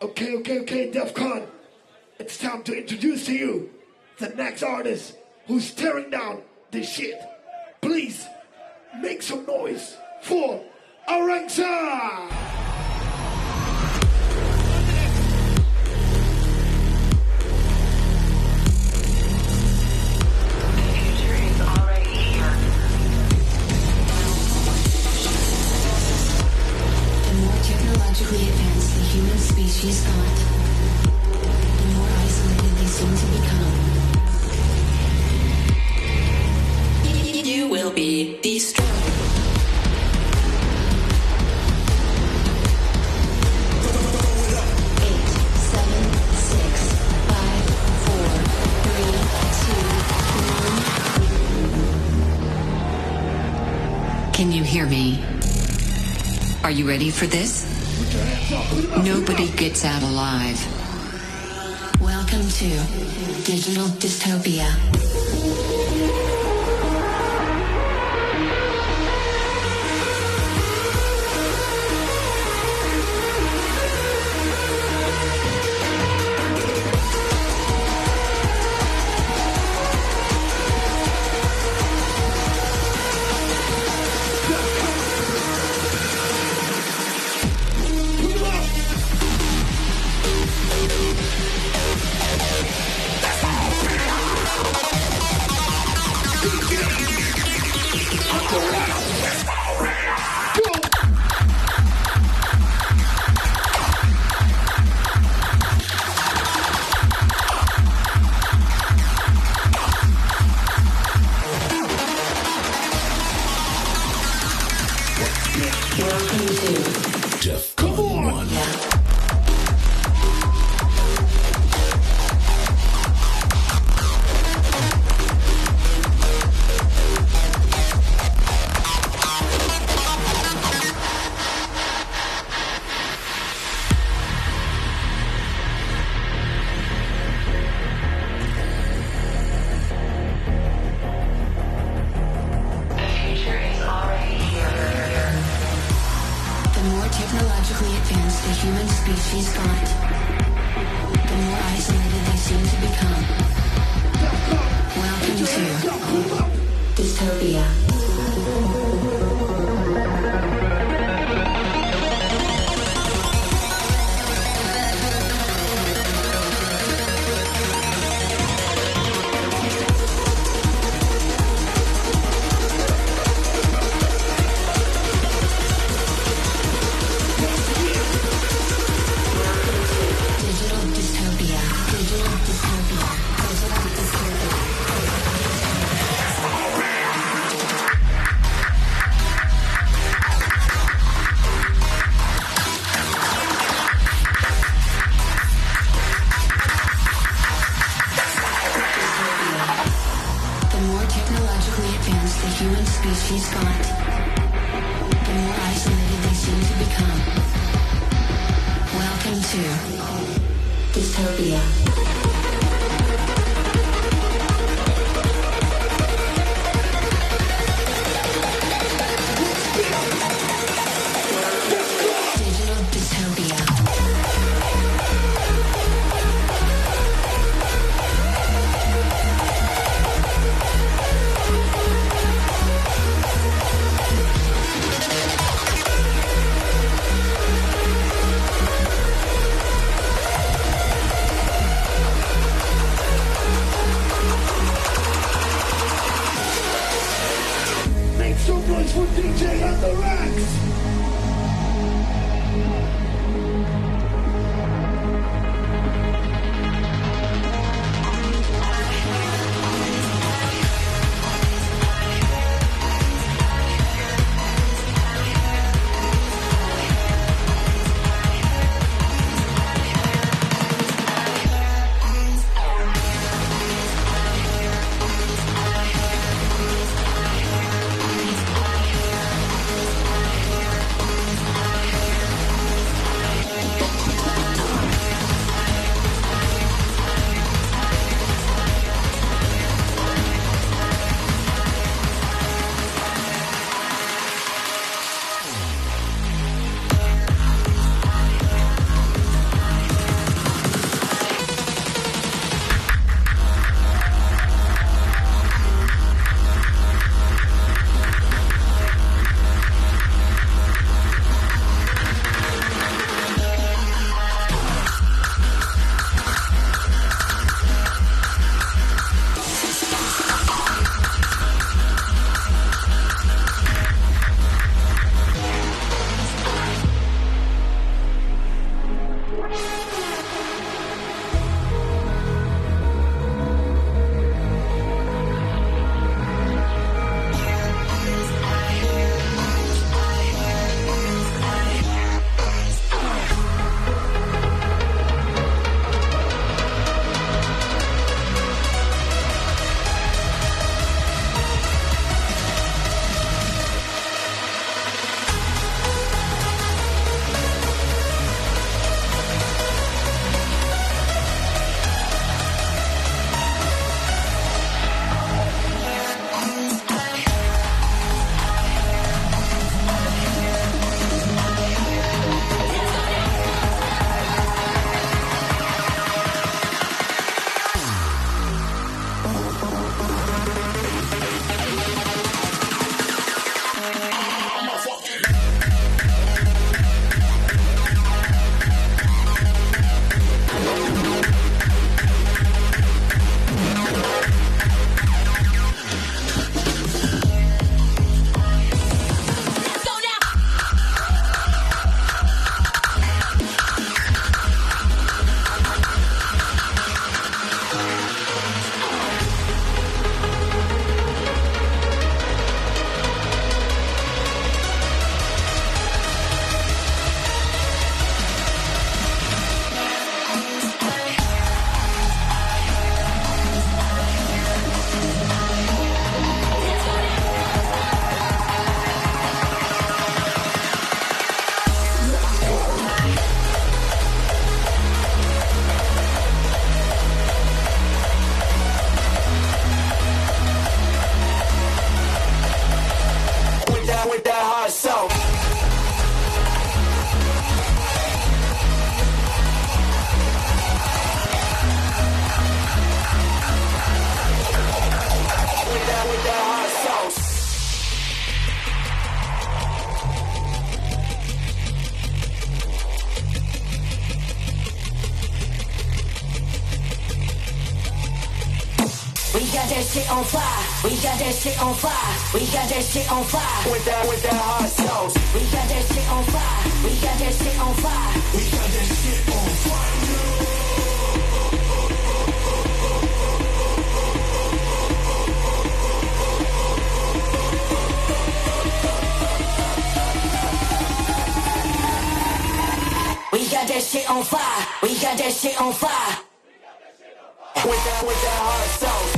Okay, okay, okay, Defqon. It's time to introduce to you the next artist who's tearing down this shit. Please make some noise for Anderex! Species got, the more isolated they seem to become. You will be destroyed. Can you hear me? Are you ready for this? Nobody gets out alive. Welcome to Digital Dystopia. Welcome to DEFCON 1. Got that shit on fire. We got that shit on fire. We got that shit on fire. With that, with that hot sauce. We got that shit on fire. We got that shit on fire. We got that shit on fire. We got that shit on fire. We got that shit on fire. With that, with that hot sauce.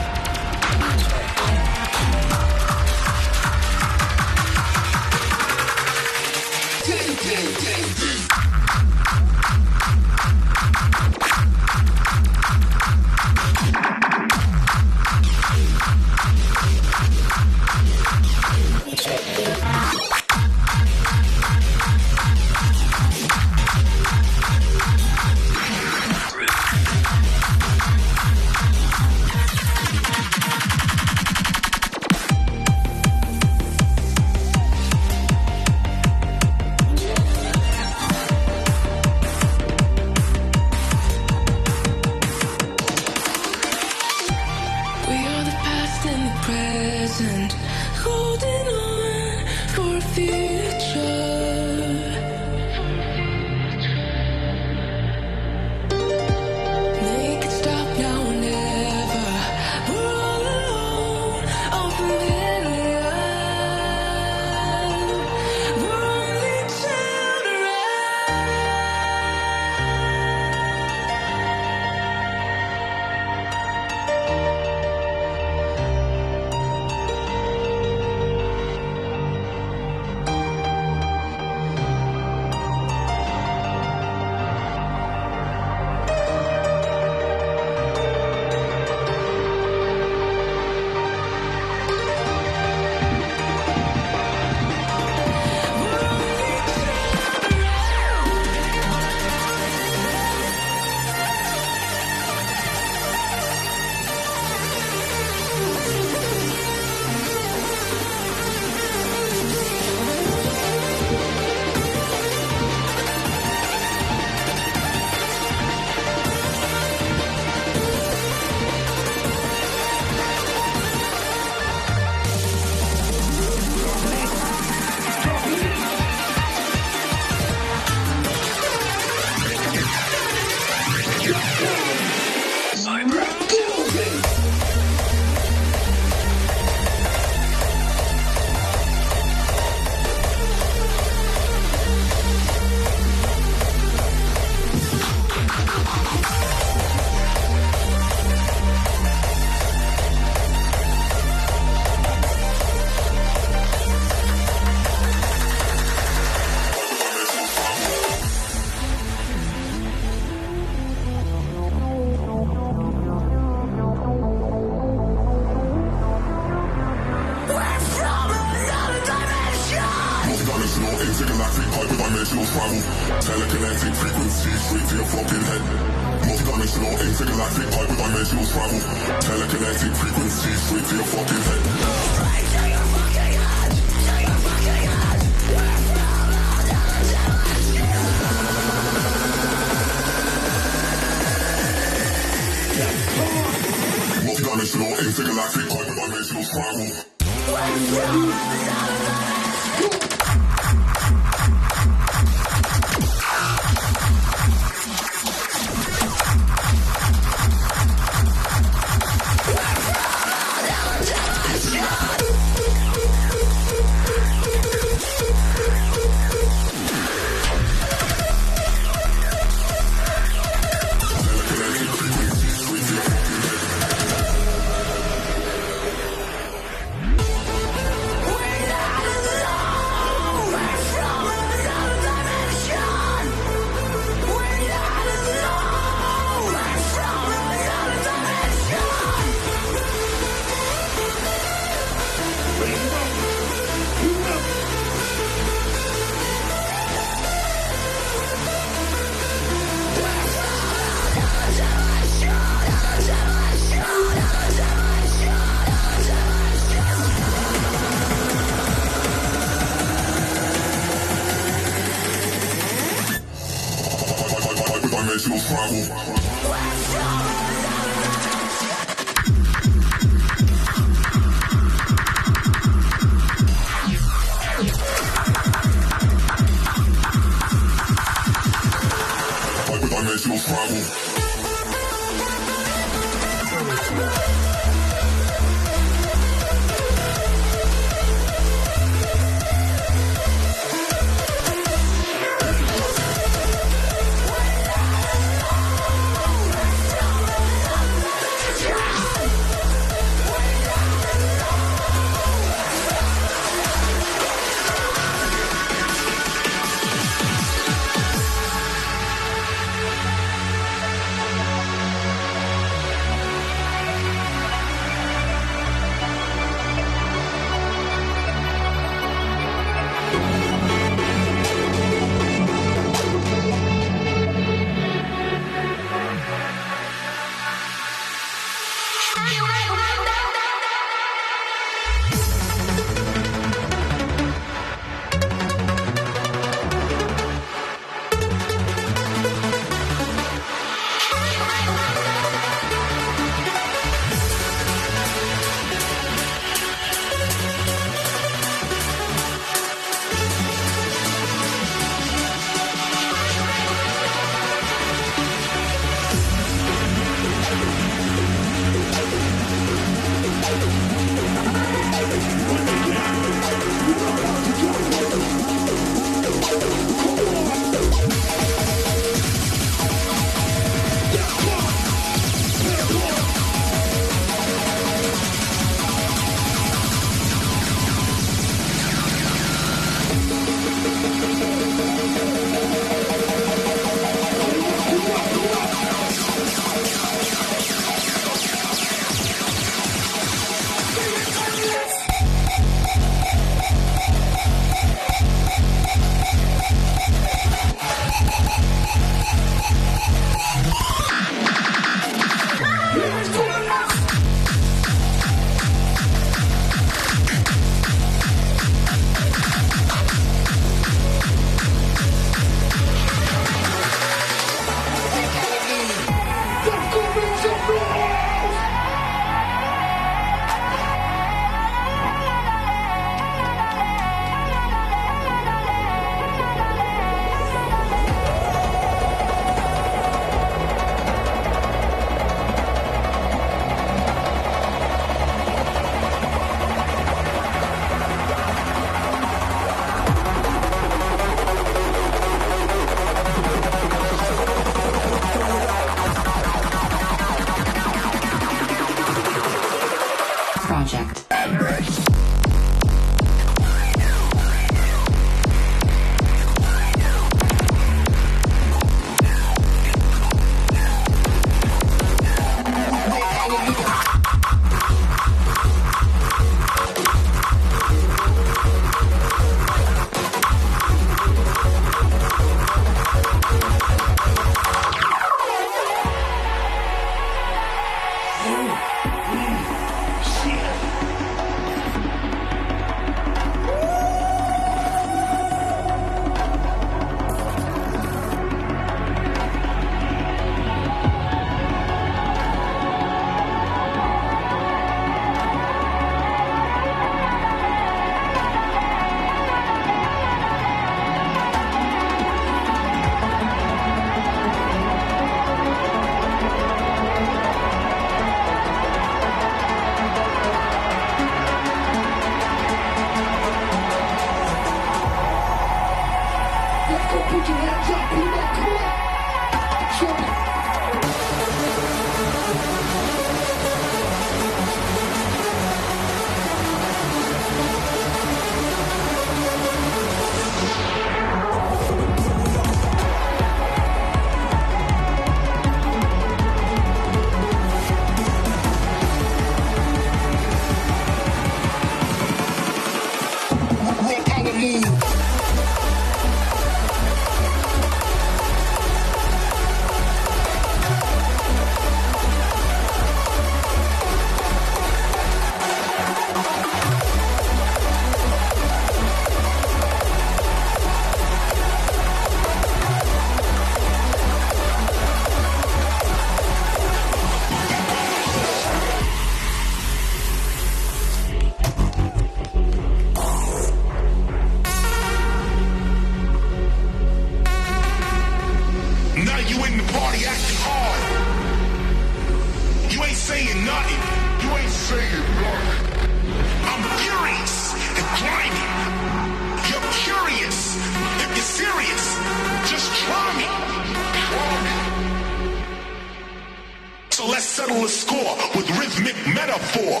a score with rhythmic metaphor.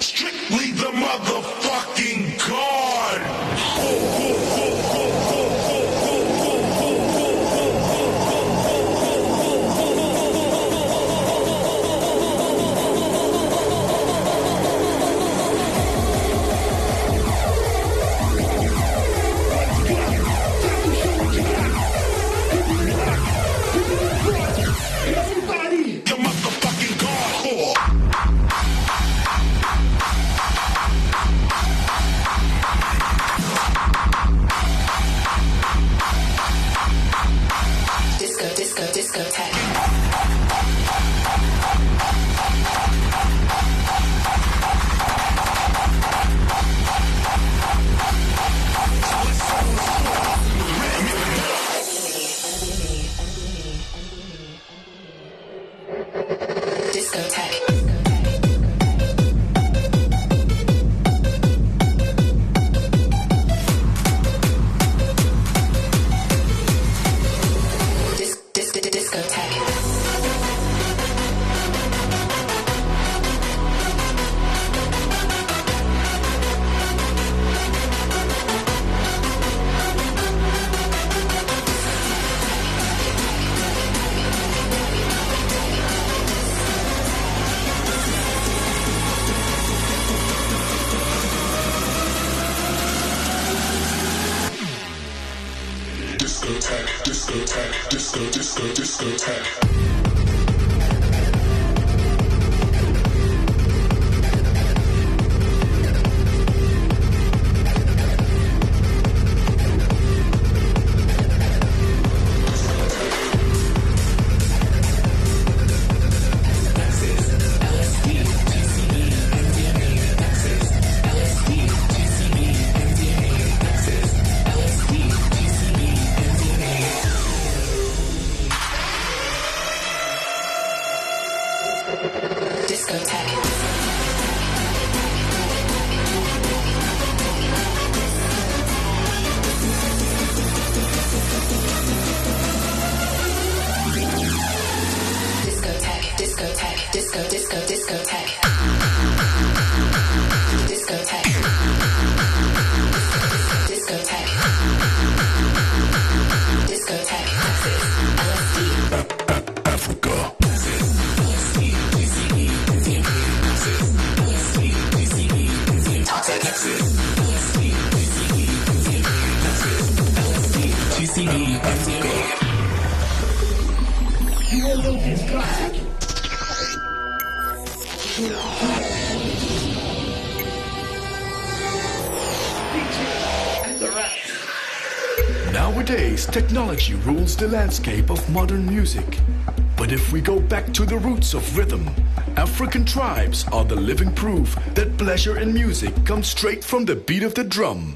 Strictly the motherfucking god. discotheque. landscape of modern music. But if we go back to the roots of rhythm, African tribes are the living proof that pleasure in music comes straight from the beat of the drum.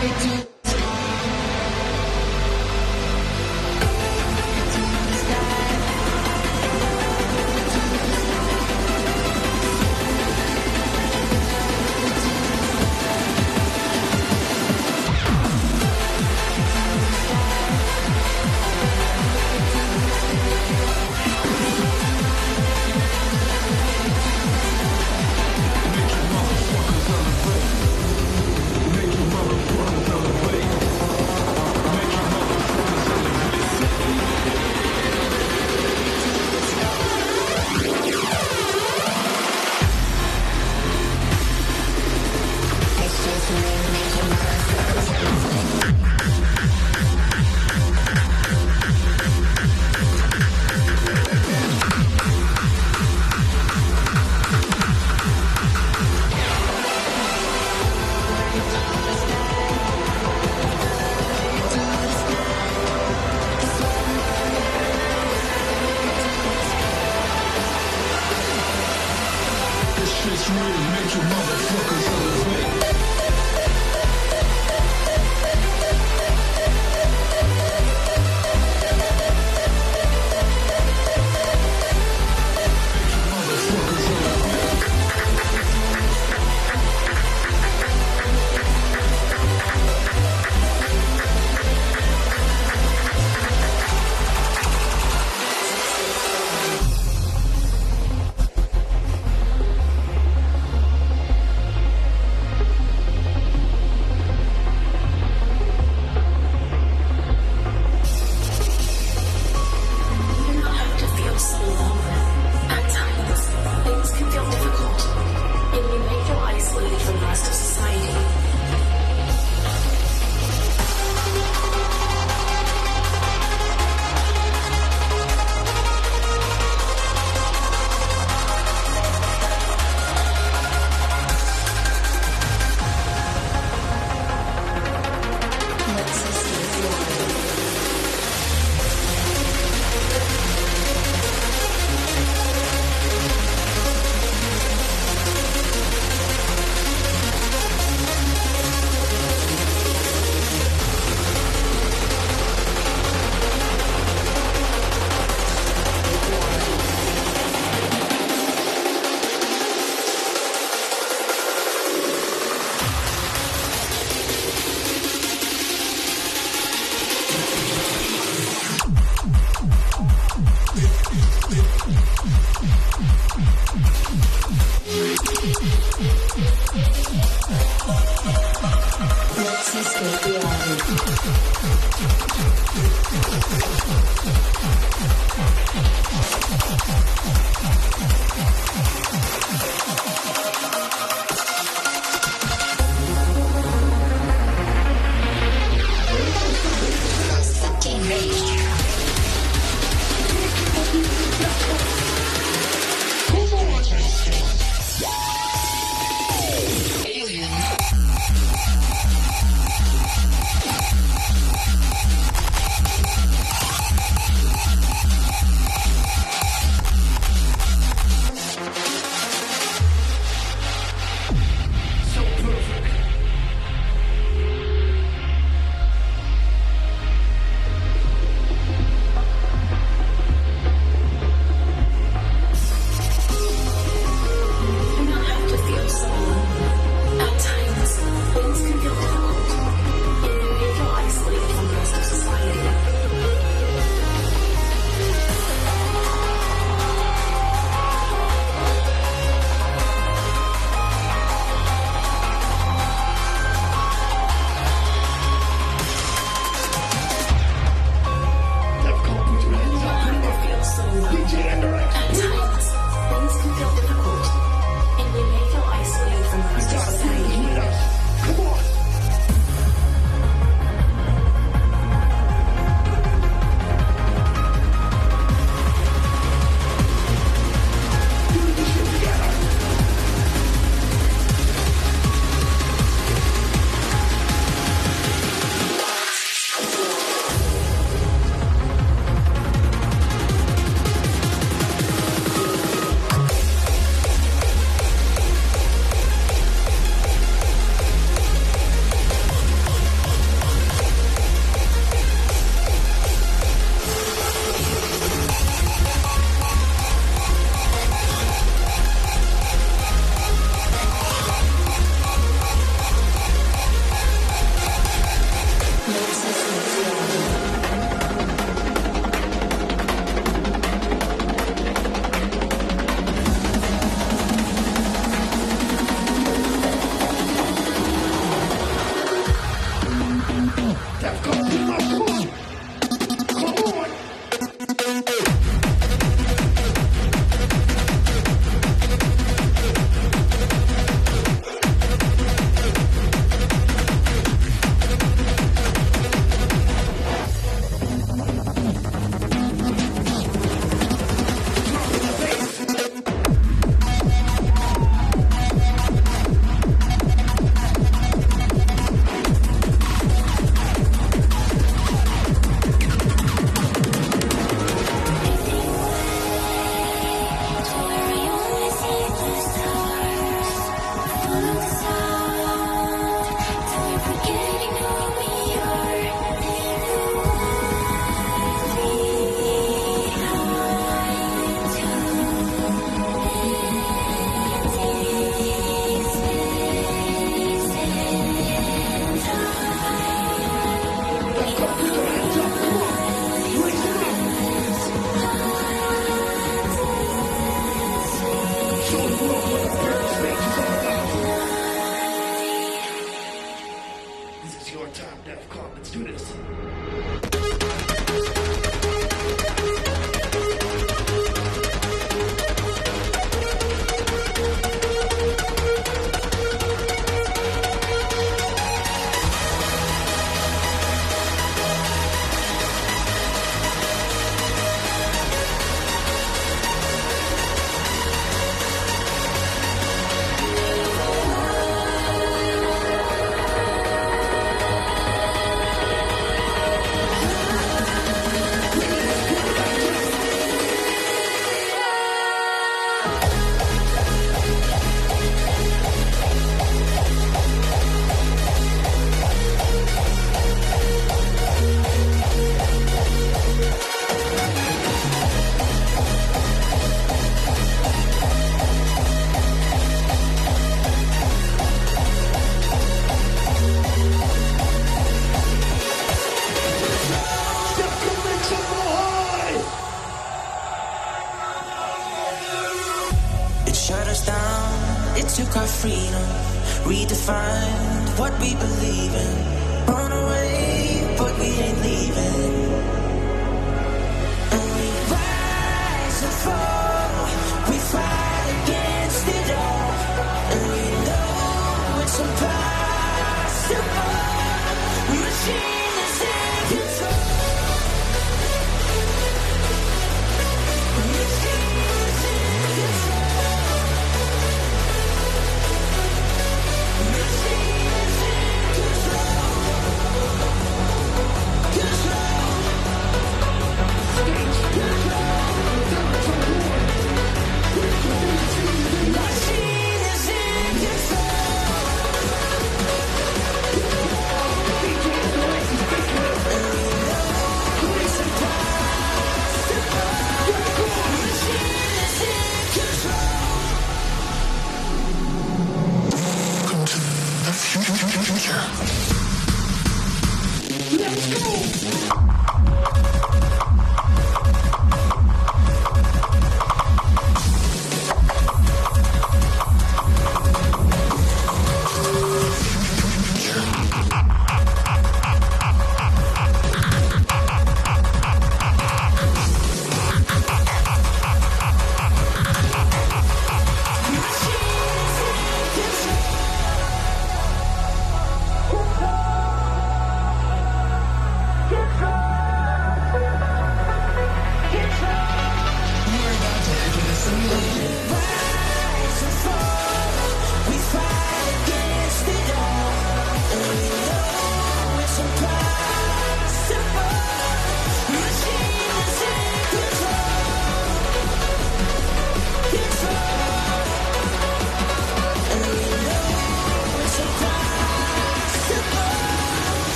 Make you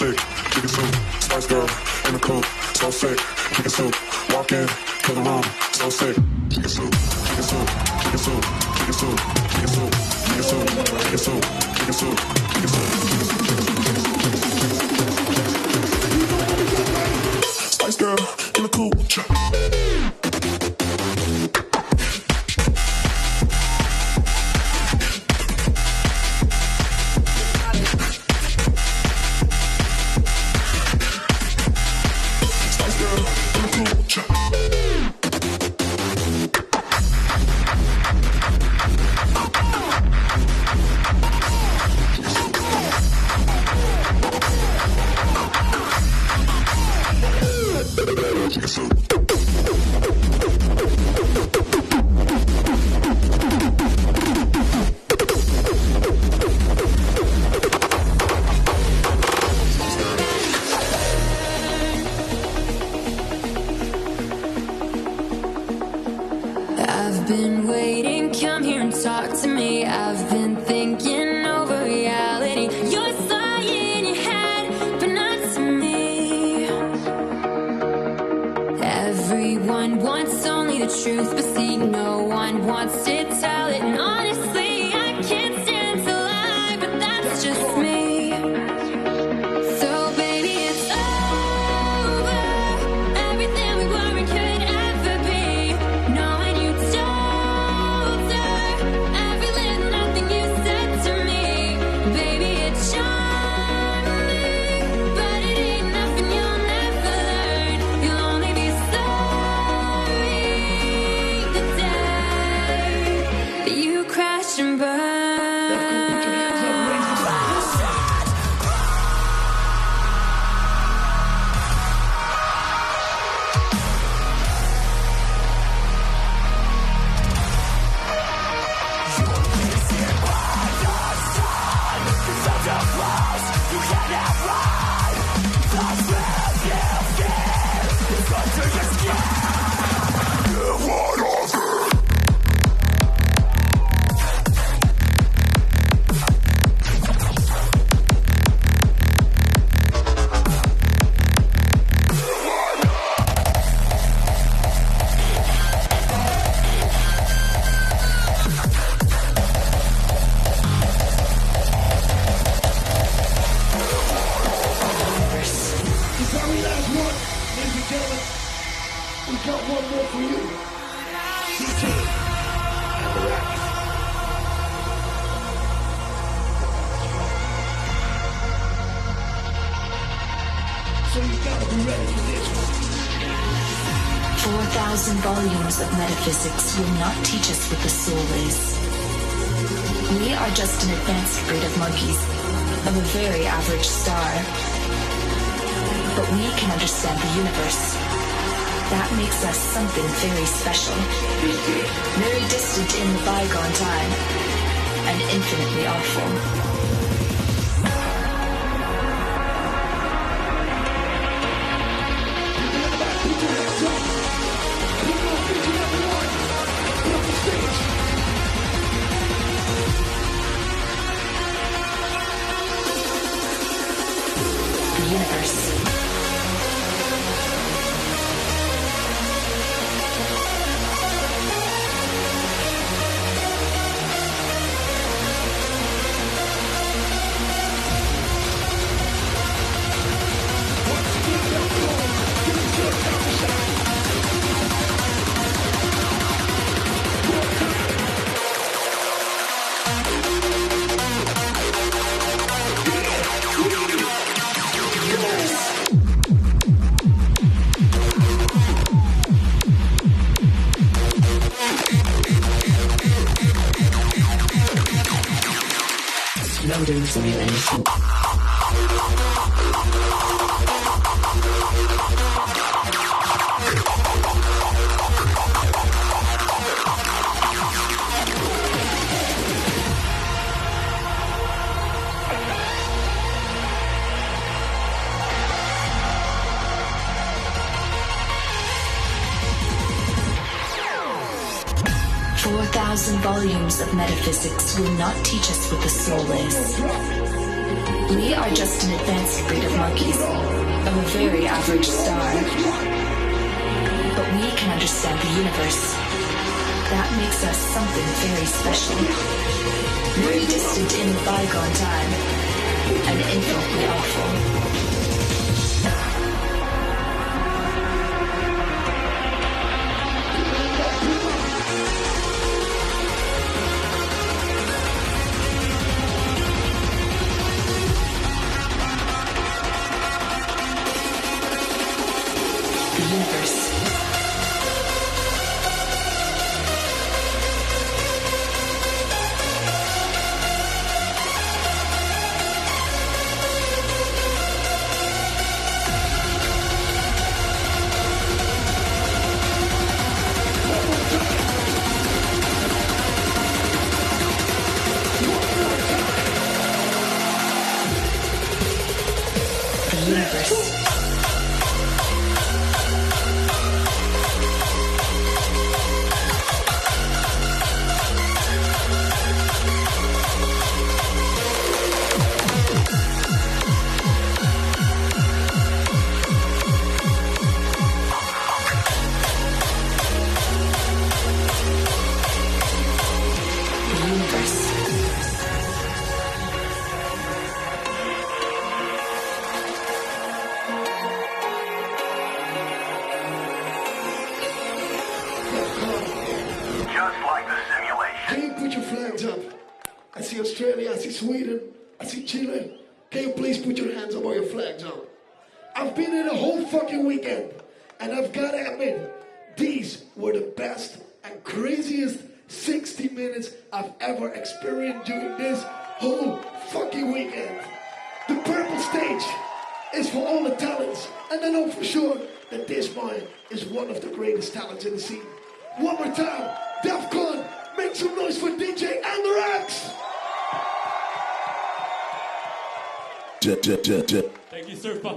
sick, soup, spice girl in the coop, so sick, chicken soup, walk in to the room, so sick, chicken soup, chicken soup, chicken soup, it, soup, chicken soup, chicken soup, it, soup, chicken soup, chicken soup, it, soup, chicken soup, Spice girl in the coop. will not teach us what the soul is. We are just an advanced breed of monkeys, of a very average star. But we can understand the universe. That makes us something very special. Very distant in bygone time, and infinitely awful.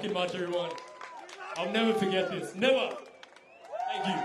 fucking much, everyone. I'll never forget this. Never. Thank you.